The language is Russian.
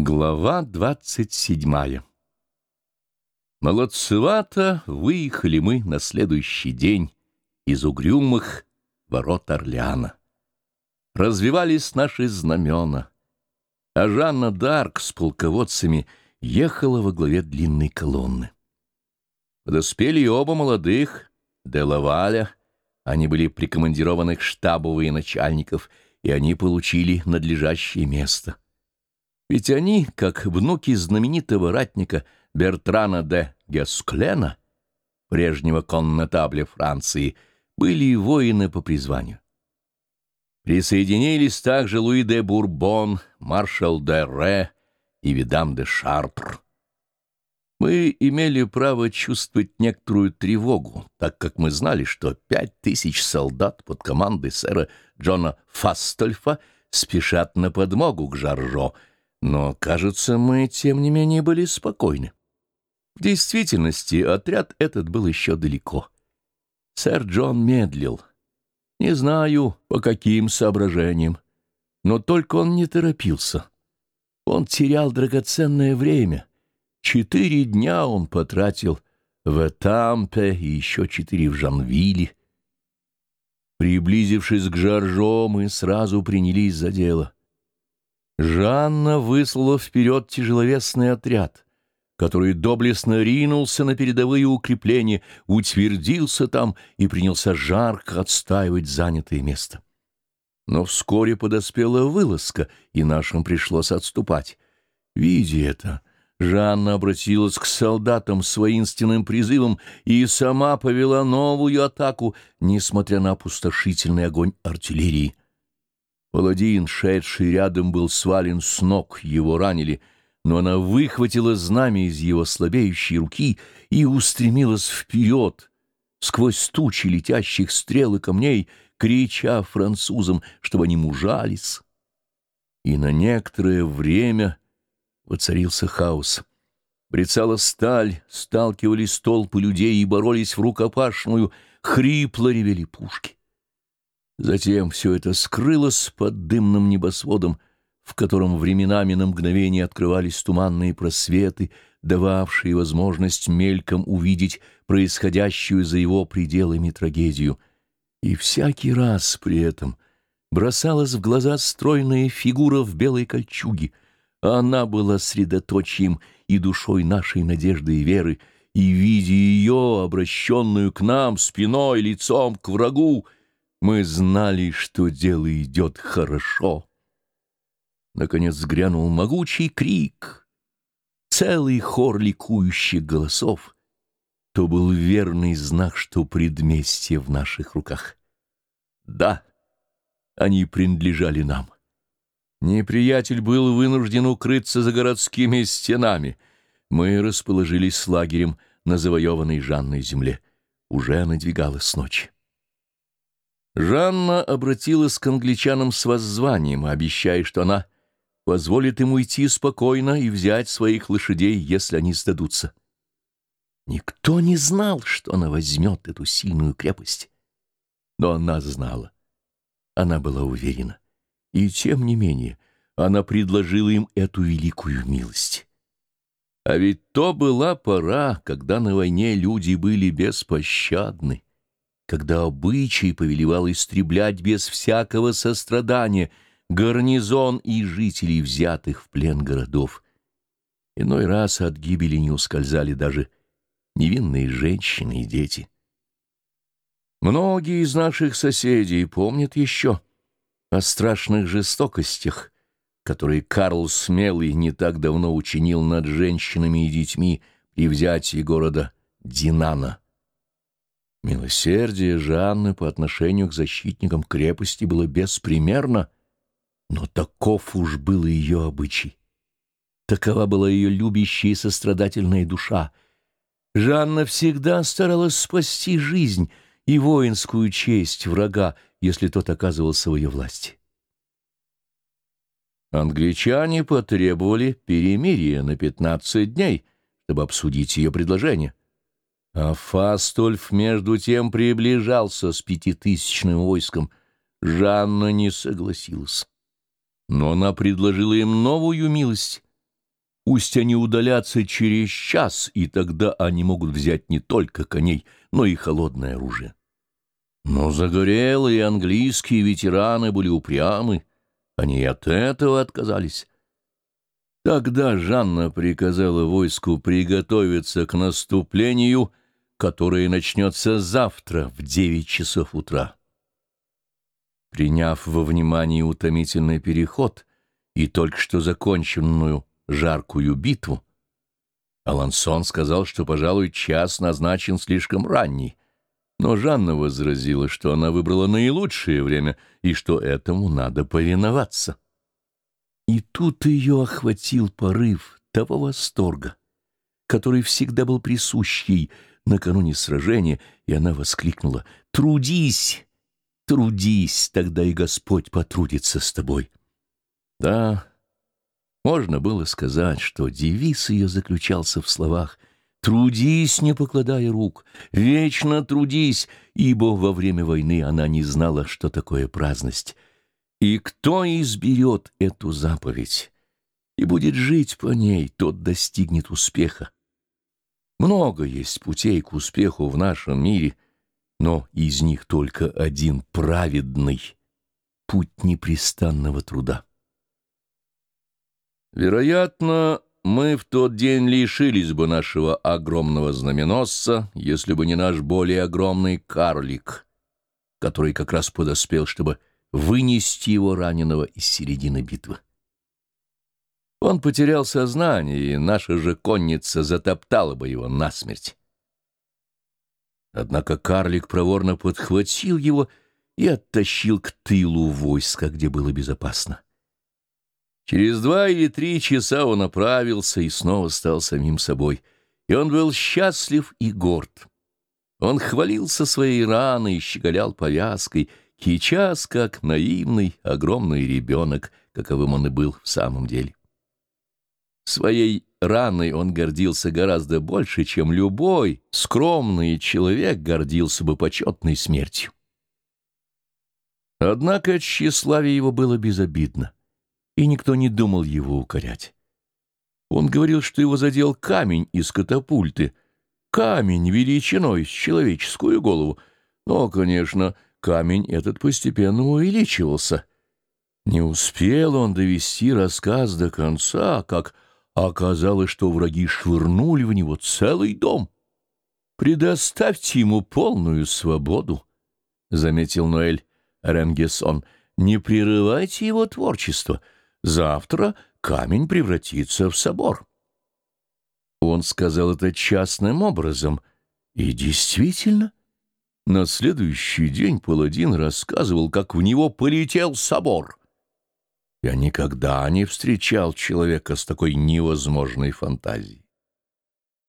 Глава двадцать седьмая Молодцевато выехали мы на следующий день из угрюмых ворот Орлеана. Развивались наши знамена, а Жанна Дарк с полководцами ехала во главе длинной колонны. Подоспели и оба молодых, де Лаваля, они были прикомандированы к штабу военачальников, и они получили надлежащее место — ведь они, как внуки знаменитого ратника Бертрана де Гесклена, прежнего коннотабля Франции, были воины по призванию. Присоединились также Луи де Бурбон, маршал де Ре и видам де Шартр. Мы имели право чувствовать некоторую тревогу, так как мы знали, что пять тысяч солдат под командой сэра Джона Фастольфа спешат на подмогу к Жаржо — но, кажется, мы, тем не менее, были спокойны. В действительности, отряд этот был еще далеко. Сэр Джон медлил. Не знаю, по каким соображениям, но только он не торопился. Он терял драгоценное время. Четыре дня он потратил в Этампе и еще четыре в Жанвиле. Приблизившись к Жаржо, мы сразу принялись за дело — Жанна выслала вперед тяжеловесный отряд, который доблестно ринулся на передовые укрепления, утвердился там и принялся жарко отстаивать занятое место. Но вскоре подоспела вылазка, и нашим пришлось отступать. Видя это, Жанна обратилась к солдатам с воинственным призывом и сама повела новую атаку, несмотря на опустошительный огонь артиллерии. Паладин, шедший рядом, был свален с ног, его ранили, но она выхватила знамя из его слабеющей руки и устремилась вперед, сквозь тучи летящих стрел и камней, крича французам, чтобы они мужались. И на некоторое время воцарился хаос. Брецала сталь, сталкивались толпы людей и боролись в рукопашную, хрипло ревели пушки. Затем все это скрылось под дымным небосводом, в котором временами на мгновение открывались туманные просветы, дававшие возможность мельком увидеть происходящую за его пределами трагедию. И всякий раз при этом бросалась в глаза стройная фигура в белой кольчуге. Она была средоточием и душой нашей надежды и веры, и, видя ее, обращенную к нам спиной, лицом к врагу, мы знали, что дело идет хорошо. Наконец грянул могучий крик. Целый хор ликующих голосов. То был верный знак, что предместье в наших руках. Да, они принадлежали нам. Неприятель был вынужден укрыться за городскими стенами. Мы расположились лагерем на завоеванной Жанной земле. Уже надвигалась ночь. Жанна обратилась к англичанам с воззванием, обещая, что она позволит им уйти спокойно и взять своих лошадей, если они сдадутся. Никто не знал, что она возьмет эту сильную крепость. Но она знала. Она была уверена. И тем не менее она предложила им эту великую милость. А ведь то была пора, когда на войне люди были беспощадны когда обычай повелевал истреблять без всякого сострадания гарнизон и жителей, взятых в плен городов. Иной раз от гибели не ускользали даже невинные женщины и дети. Многие из наших соседей помнят еще о страшных жестокостях, которые Карл Смелый не так давно учинил над женщинами и детьми при взятии города Динана. Милосердие Жанны по отношению к защитникам крепости было беспримерно, но таков уж был ее обычай. Такова была ее любящая и сострадательная душа. Жанна всегда старалась спасти жизнь и воинскую честь врага, если тот оказывался в ее власти. Англичане потребовали перемирия на пятнадцать дней, чтобы обсудить ее предложение. А Фастольф между тем приближался с пятитысячным войском. Жанна не согласилась. Но она предложила им новую милость Пусть они удалятся через час, и тогда они могут взять не только коней, но и холодное оружие. Но загорелые английские ветераны были упрямы, они и от этого отказались. Тогда Жанна приказала войску приготовиться к наступлению, которое начнется завтра в девять часов утра. Приняв во внимание утомительный переход и только что законченную жаркую битву, Алансон сказал, что, пожалуй, час назначен слишком ранний, но Жанна возразила, что она выбрала наилучшее время и что этому надо повиноваться. И тут ее охватил порыв того восторга, который всегда был присущ ей накануне сражения, и она воскликнула «Трудись! Трудись, тогда и Господь потрудится с тобой!» Да, можно было сказать, что девиз ее заключался в словах «Трудись, не покладая рук, вечно трудись», ибо во время войны она не знала, что такое праздность — и кто изберет эту заповедь и будет жить по ней, тот достигнет успеха. Много есть путей к успеху в нашем мире, но из них только один праведный — путь непрестанного труда. Вероятно, мы в тот день лишились бы нашего огромного знаменосца, если бы не наш более огромный карлик, который как раз подоспел, чтобы вынести его раненого из середины битвы. Он потерял сознание, и наша же конница затоптала бы его насмерть. Однако карлик проворно подхватил его и оттащил к тылу войска, где было безопасно. Через два или три часа он оправился и снова стал самим собой, и он был счастлив и горд. Он хвалился своей раной и щеголял повязкой — Сейчас как наивный, огромный ребенок, каковым он и был в самом деле. Своей раной он гордился гораздо больше, чем любой скромный человек гордился бы почетной смертью. Однако тщеславие его было безобидно, и никто не думал его укорять. Он говорил, что его задел камень из катапульты, камень величиной с человеческую голову, но, конечно, камень этот постепенно увеличивался. Не успел он довести рассказ до конца, как оказалось, что враги швырнули в него целый дом. «Предоставьте ему полную свободу», — заметил Ноэль Ренгесон. «Не прерывайте его творчество. Завтра камень превратится в собор». Он сказал это частным образом, и действительно на следующий день паладин рассказывал, как в него полетел собор. Я никогда не встречал человека с такой невозможной фантазией.